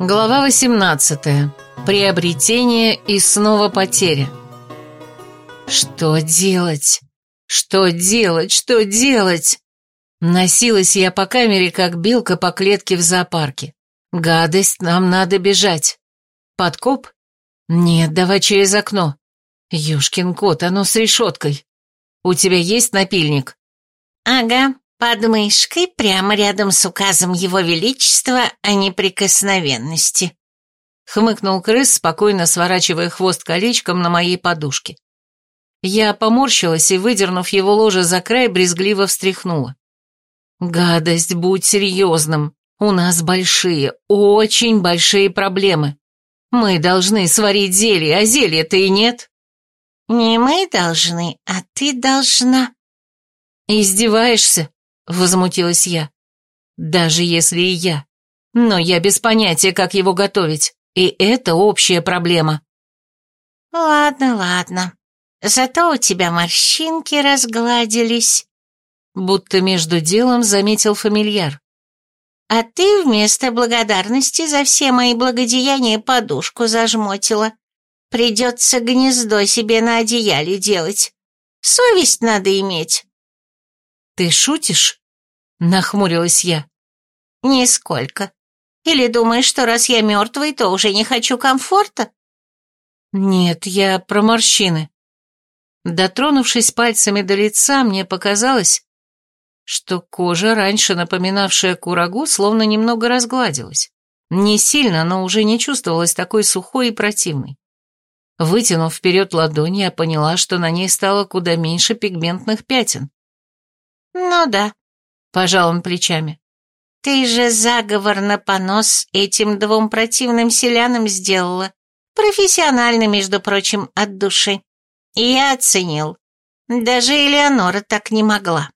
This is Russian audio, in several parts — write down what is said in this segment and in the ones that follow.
Глава 18. Приобретение и снова потеря. Что делать? Что делать? Что делать? Носилась я по камере, как белка по клетке в зоопарке. Гадость, нам надо бежать. Подкоп? Нет, давай через окно. Юшкин кот, оно с решеткой. У тебя есть напильник? Ага, под мышкой, прямо рядом с указом Его Величества о неприкосновенности. Хмыкнул крыс, спокойно сворачивая хвост колечком на моей подушке. Я поморщилась и, выдернув его ложе за край, брезгливо встряхнула. «Гадость, будь серьезным. У нас большие, очень большие проблемы. Мы должны сварить зелье, а зелья-то и нет». «Не мы должны, а ты должна». «Издеваешься?» Возмутилась я. Даже если и я. Но я без понятия, как его готовить. И это общая проблема. Ладно, ладно. Зато у тебя морщинки разгладились. Будто между делом заметил фамильяр. А ты вместо благодарности за все мои благодеяния подушку зажмотила. Придется гнездо себе на одеяле делать. Совесть надо иметь. «Ты шутишь?» — нахмурилась я. «Нисколько. Или думаешь, что раз я мертвый, то уже не хочу комфорта?» «Нет, я про морщины». Дотронувшись пальцами до лица, мне показалось, что кожа, раньше напоминавшая курагу, словно немного разгладилась. Не сильно, но уже не чувствовалась такой сухой и противной. Вытянув вперед ладони, я поняла, что на ней стало куда меньше пигментных пятен. «Ну да», — пожал он плечами. «Ты же заговор на понос этим двум противным селянам сделала. Профессионально, между прочим, от души. Я оценил. Даже Элеонора так не могла».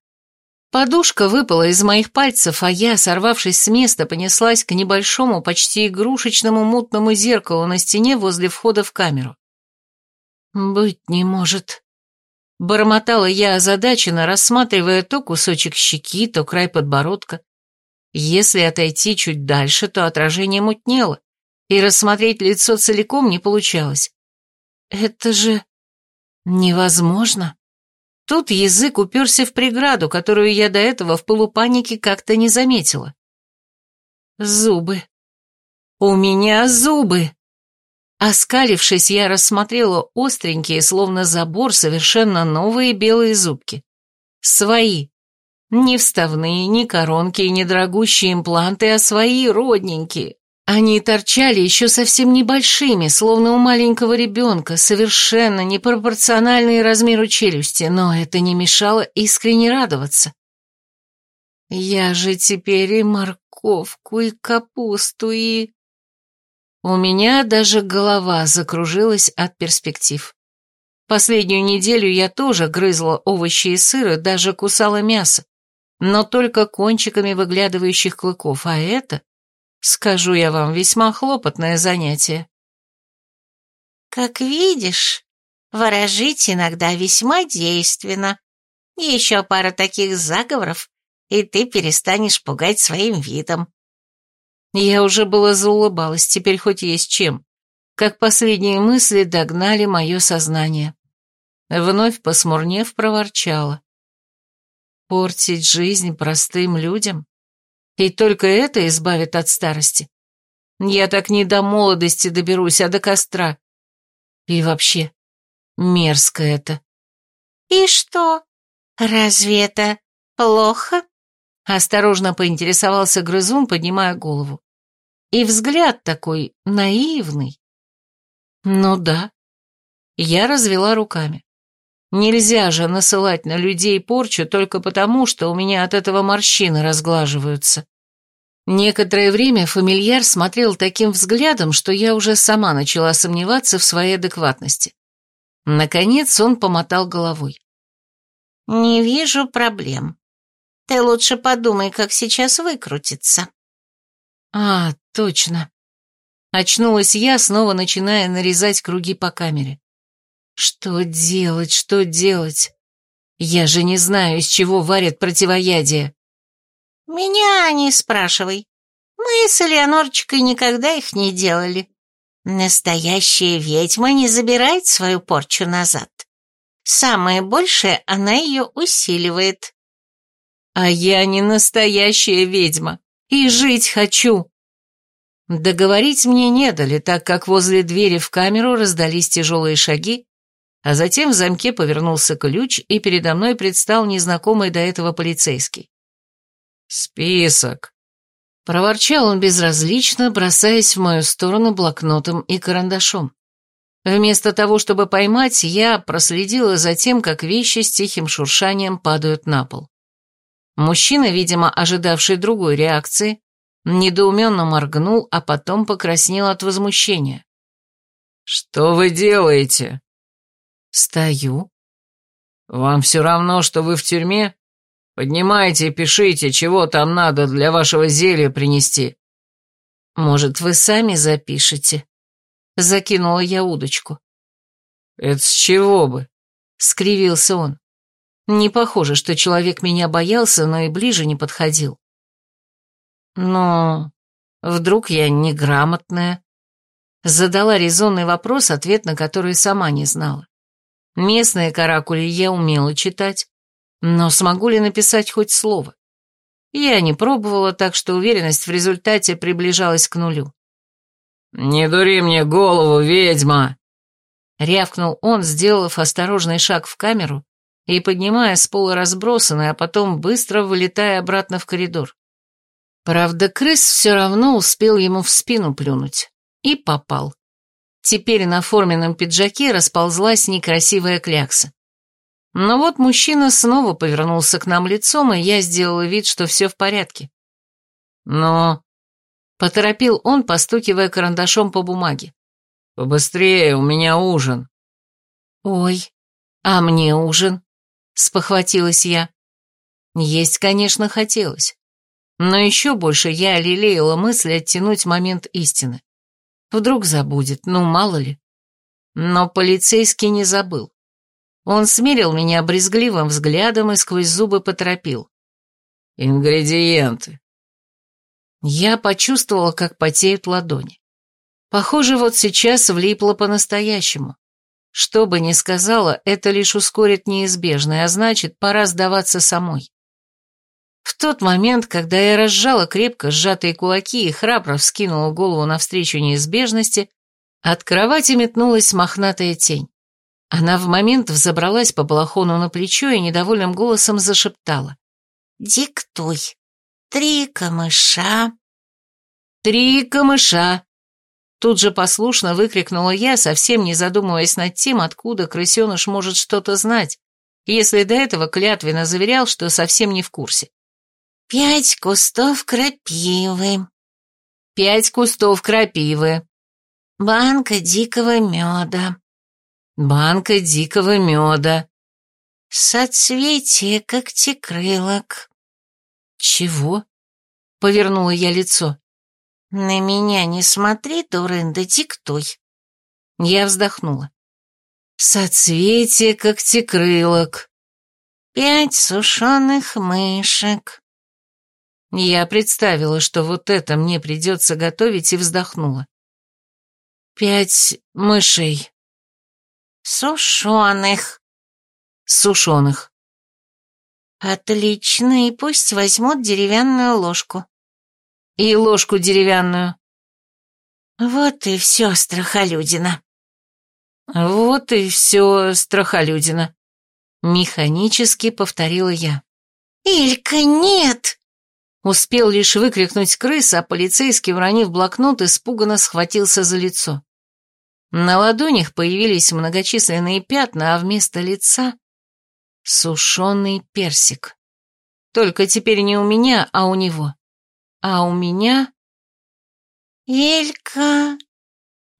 Подушка выпала из моих пальцев, а я, сорвавшись с места, понеслась к небольшому, почти игрушечному мутному зеркалу на стене возле входа в камеру. «Быть не может», Бормотала я озадаченно, рассматривая то кусочек щеки, то край подбородка. Если отойти чуть дальше, то отражение мутнело, и рассмотреть лицо целиком не получалось. Это же невозможно. Тут язык уперся в преграду, которую я до этого в полупанике как-то не заметила. Зубы. У меня зубы. Оскалившись, я рассмотрела остренькие, словно забор, совершенно новые белые зубки. Свои. Не вставные, не коронки не дорогущие импланты, а свои, родненькие. Они торчали еще совсем небольшими, словно у маленького ребенка, совершенно непропорциональные размеру челюсти, но это не мешало искренне радоваться. Я же теперь и морковку, и капусту, и... У меня даже голова закружилась от перспектив. Последнюю неделю я тоже грызла овощи и сыры, даже кусала мясо, но только кончиками выглядывающих клыков, а это, скажу я вам, весьма хлопотное занятие. Как видишь, ворожить иногда весьма действенно. Еще пара таких заговоров, и ты перестанешь пугать своим видом. Я уже было заулыбалась, теперь хоть есть чем. Как последние мысли догнали мое сознание. Вновь посмурнев, проворчала. Портить жизнь простым людям? И только это избавит от старости? Я так не до молодости доберусь, а до костра. И вообще, мерзко это. И что? Разве это плохо? Осторожно поинтересовался грызун, поднимая голову. И взгляд такой наивный. Ну да. Я развела руками. Нельзя же насылать на людей порчу только потому, что у меня от этого морщины разглаживаются. Некоторое время фамильяр смотрел таким взглядом, что я уже сама начала сомневаться в своей адекватности. Наконец он помотал головой. «Не вижу проблем. Ты лучше подумай, как сейчас выкрутиться». «А, точно». Очнулась я, снова начиная нарезать круги по камере. «Что делать, что делать? Я же не знаю, из чего варят противоядие». «Меня не спрашивай. Мы с Элеонорчикой никогда их не делали. Настоящая ведьма не забирает свою порчу назад. Самое большее она ее усиливает. А я не настоящая ведьма, и жить хочу. Договорить мне не дали, так как возле двери в камеру раздались тяжелые шаги, а затем в замке повернулся ключ, и передо мной предстал незнакомый до этого полицейский. «Список», — проворчал он безразлично, бросаясь в мою сторону блокнотом и карандашом. Вместо того, чтобы поймать, я проследила за тем, как вещи с тихим шуршанием падают на пол. Мужчина, видимо, ожидавший другой реакции, недоуменно моргнул, а потом покраснел от возмущения. «Что вы делаете?» «Стою». «Вам все равно, что вы в тюрьме? Поднимайте и пишите, чего там надо для вашего зелья принести». «Может, вы сами запишете?» Закинула я удочку. «Это с чего бы?» — скривился он. Не похоже, что человек меня боялся, но и ближе не подходил. Но вдруг я неграмотная? Задала резонный вопрос, ответ на который сама не знала. Местные каракули я умела читать, но смогу ли написать хоть слово? Я не пробовала, так что уверенность в результате приближалась к нулю. «Не дури мне голову, ведьма!» Рявкнул он, сделав осторожный шаг в камеру и поднимая с пола разбросанный, а потом быстро вылетая обратно в коридор. Правда, крыс все равно успел ему в спину плюнуть. И попал. Теперь на форменном пиджаке расползлась некрасивая клякса. Но вот мужчина снова повернулся к нам лицом, и я сделала вид, что все в порядке. Но... Поторопил он, постукивая карандашом по бумаге. «Побыстрее, у меня ужин». «Ой, а мне ужин?» — спохватилась я. Есть, конечно, хотелось. Но еще больше я лелеяла мысль оттянуть момент истины. Вдруг забудет, ну мало ли. Но полицейский не забыл. Он смерил меня брезгливым взглядом и сквозь зубы поторопил. «Ингредиенты». Я почувствовала, как потеют ладони. Похоже, вот сейчас влипло по-настоящему. Что бы ни сказала, это лишь ускорит неизбежное, а значит, пора сдаваться самой. В тот момент, когда я разжала крепко сжатые кулаки и храбро вскинула голову навстречу неизбежности, от кровати метнулась мохнатая тень. Она в момент взобралась по балахону на плечо и недовольным голосом зашептала. «Диктуй. Три камыша». «Три камыша», Тут же послушно выкрикнула я, совсем не задумываясь над тем, откуда крысеныш может что-то знать, если до этого клятвенно заверял, что совсем не в курсе. «Пять кустов крапивы». «Пять кустов крапивы». «Банка дикого меда». «Банка дикого меда». «Соцветие когтекрылок». «Чего?» — повернула я лицо. «На меня не смотри, дурында, диктуй». Я вздохнула. «Соцветие когтекрылок». «Пять сушеных мышек». Я представила, что вот это мне придется готовить, и вздохнула. «Пять мышей». «Сушеных». «Сушеных». «Отлично, и пусть возьмут деревянную ложку». И ложку деревянную. Вот и все, страхолюдина. Вот и все, страхолюдина. Механически повторила я. «Илька, нет!» Успел лишь выкрикнуть крыс, а полицейский, уронив блокнот, испуганно схватился за лицо. На ладонях появились многочисленные пятна, а вместо лица — сушеный персик. Только теперь не у меня, а у него. А у меня... «Елька,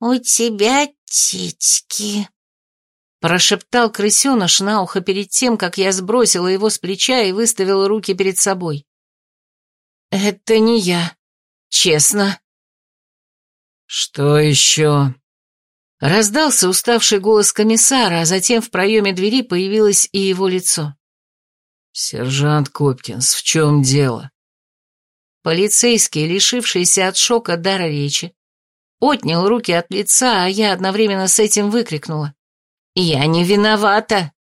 у тебя титьки», — прошептал крысеныш на ухо перед тем, как я сбросила его с плеча и выставила руки перед собой. «Это не я, честно». «Что еще?» Раздался уставший голос комиссара, а затем в проеме двери появилось и его лицо. «Сержант Копкинс, в чем дело?» Полицейский, лишившийся от шока дара речи, отнял руки от лица, а я одновременно с этим выкрикнула. «Я не виновата!»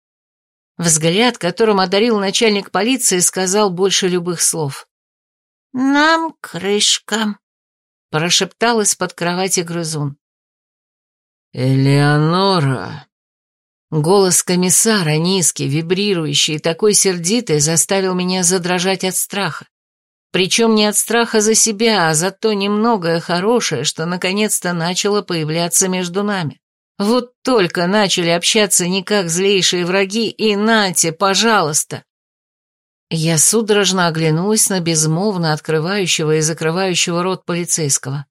Взгляд, которым одарил начальник полиции, сказал больше любых слов. «Нам крышка», — прошептал из-под кровати грызун. «Элеонора!» Голос комиссара, низкий, вибрирующий и такой сердитый, заставил меня задрожать от страха. Причем не от страха за себя, а за то немногое хорошее, что наконец-то начало появляться между нами. Вот только начали общаться не как злейшие враги, и нате, пожалуйста. Я судорожно оглянулась на безмолвно открывающего и закрывающего рот полицейского.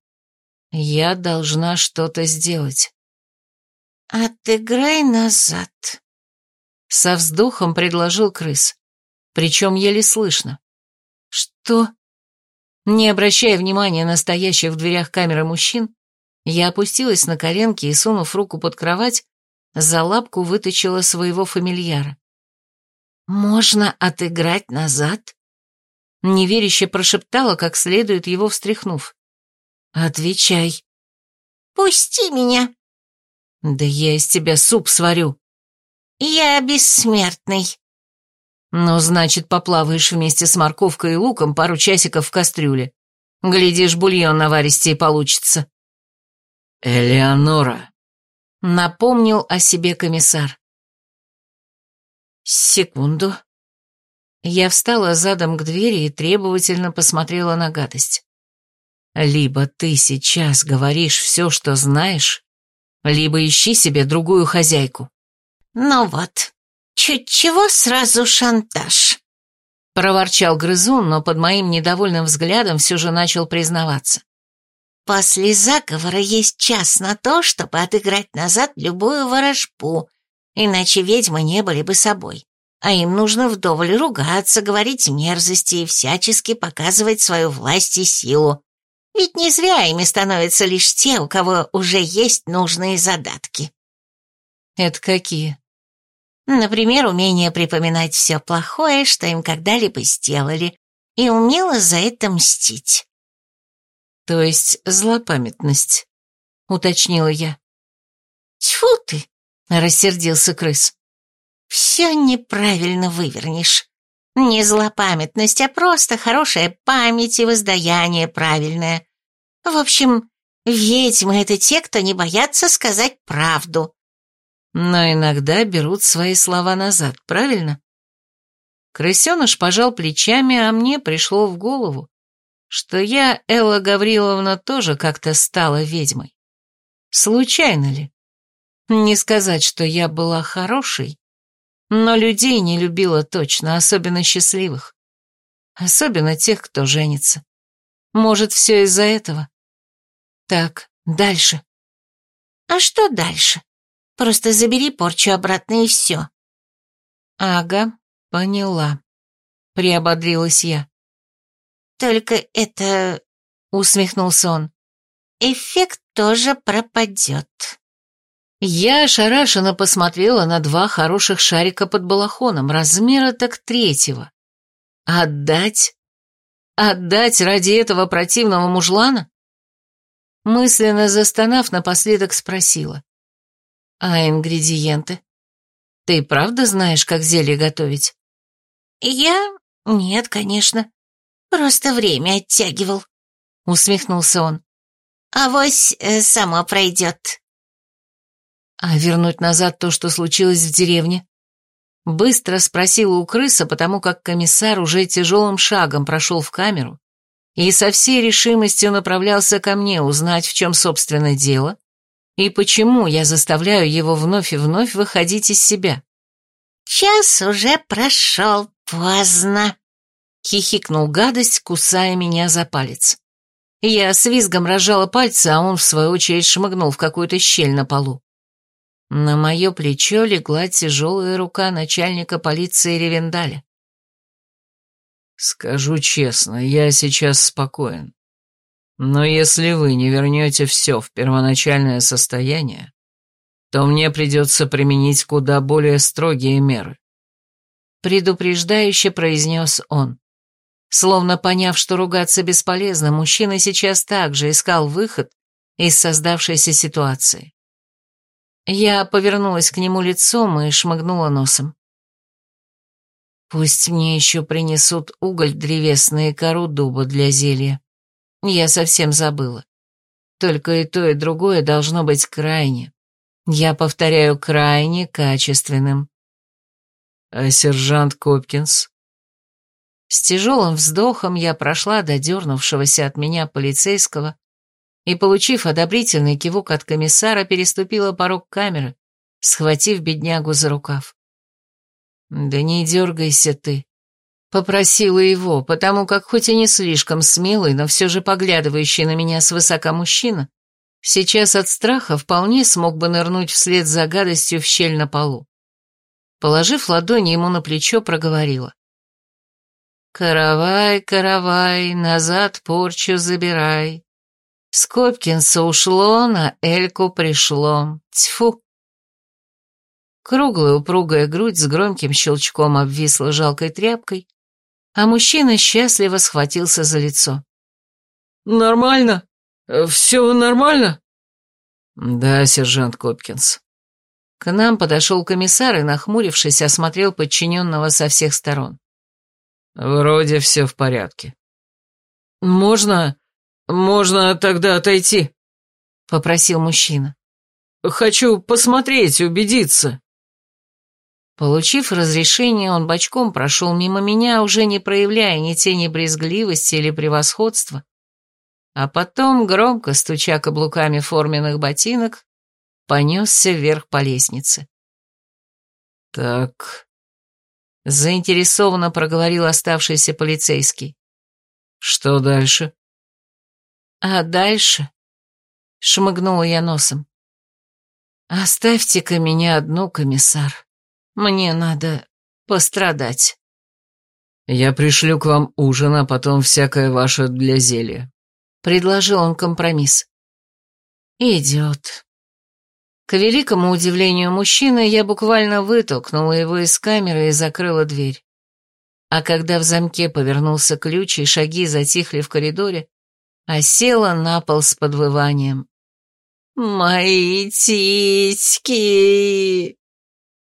Я должна что-то сделать. «Отыграй назад», — со вздохом предложил крыс. Причем еле слышно. «Что?» Не обращая внимания на стоящих в дверях камеры мужчин, я опустилась на коленки и, сунув руку под кровать, за лапку вытащила своего фамильяра. «Можно отыграть назад?» Неверяще прошептала, как следует его встряхнув. «Отвечай». «Пусти меня!» «Да я из тебя суп сварю». «Я бессмертный». «Ну, значит, поплаваешь вместе с морковкой и луком пару часиков в кастрюле. Глядишь, бульон наваристее получится». «Элеонора», — напомнил о себе комиссар. «Секунду». Я встала задом к двери и требовательно посмотрела на гадость. «Либо ты сейчас говоришь все, что знаешь, либо ищи себе другую хозяйку». «Ну вот, чуть чего сразу шантаж», — проворчал грызун, но под моим недовольным взглядом все же начал признаваться. «После заговора есть час на то, чтобы отыграть назад любую ворожбу, иначе ведьмы не были бы собой. А им нужно вдоволь ругаться, говорить мерзости и всячески показывать свою власть и силу. Ведь не зря ими становятся лишь те, у кого уже есть нужные задатки. Это какие? Например, умение припоминать все плохое, что им когда-либо сделали, и умело за это мстить. То есть злопамятность, уточнила я. Тьфу ты, рассердился крыс. Все неправильно вывернешь. Не злопамятность, а просто хорошая память и воздаяние правильное. В общем, ведьмы — это те, кто не боятся сказать правду. Но иногда берут свои слова назад, правильно? Крысеныш пожал плечами, а мне пришло в голову, что я, Элла Гавриловна, тоже как-то стала ведьмой. Случайно ли? Не сказать, что я была хорошей, но людей не любила точно, особенно счастливых. Особенно тех, кто женится. Может, все из-за этого? Так, дальше. А что дальше? Просто забери порчу обратно и все. Ага, поняла. Приободрилась я. Только это... Усмехнулся он. Эффект тоже пропадет. Я ошарашенно посмотрела на два хороших шарика под балахоном, размера так третьего. Отдать? Отдать ради этого противного мужлана? Мысленно застонав, напоследок спросила. А ингредиенты? Ты правда знаешь, как зелье готовить? Я? Нет, конечно. Просто время оттягивал. Усмехнулся он. Авось э, само пройдет. А вернуть назад то, что случилось в деревне? Быстро спросила у крыса, потому как комиссар уже тяжелым шагом прошел в камеру и со всей решимостью направлялся ко мне узнать, в чем собственно дело и почему я заставляю его вновь и вновь выходить из себя. «Час уже прошел, поздно», — хихикнул гадость, кусая меня за палец. Я с визгом разжала пальцы, а он, в свою очередь, шмыгнул в какую-то щель на полу. На мое плечо легла тяжелая рука начальника полиции Ревендаля. «Скажу честно, я сейчас спокоен. Но если вы не вернете все в первоначальное состояние, то мне придется применить куда более строгие меры», — предупреждающе произнес он. Словно поняв, что ругаться бесполезно, мужчина сейчас также искал выход из создавшейся ситуации. Я повернулась к нему лицом и шмыгнула носом. Пусть мне еще принесут уголь древесный и кору дуба для зелья. Я совсем забыла. Только и то, и другое должно быть крайне. Я повторяю, крайне качественным. А сержант Копкинс? С тяжелым вздохом я прошла до дернувшегося от меня полицейского и, получив одобрительный кивок от комиссара, переступила порог камеры, схватив беднягу за рукав. «Да не дергайся ты», — попросила его, потому как хоть и не слишком смелый, но все же поглядывающий на меня свысока мужчина, сейчас от страха вполне смог бы нырнуть вслед за гадостью в щель на полу. Положив ладони ему на плечо, проговорила. «Каравай, каравай, назад порчу забирай. С Копкинса ушло, на Эльку пришло. Тьфу!» Круглая упругая грудь с громким щелчком обвисла жалкой тряпкой, а мужчина счастливо схватился за лицо. «Нормально? Все нормально?» «Да, сержант Копкинс». К нам подошел комиссар и, нахмурившись, осмотрел подчиненного со всех сторон. «Вроде все в порядке». «Можно... можно тогда отойти?» — попросил мужчина. «Хочу посмотреть, убедиться». Получив разрешение, он бочком прошел мимо меня, уже не проявляя ни тени брезгливости или превосходства, а потом, громко стуча каблуками форменных ботинок, понесся вверх по лестнице. «Так...» — заинтересованно проговорил оставшийся полицейский. «Что дальше?» «А дальше...» — шмыгнула я носом. «Оставьте-ка меня одну, комиссар». Мне надо пострадать. Я пришлю к вам ужин, а потом всякое ваше для зелья. Предложил он компромисс. Идет. К великому удивлению мужчины, я буквально вытолкнула его из камеры и закрыла дверь. А когда в замке повернулся ключ и шаги затихли в коридоре, осела на пол с подвыванием. «Мои титьки!»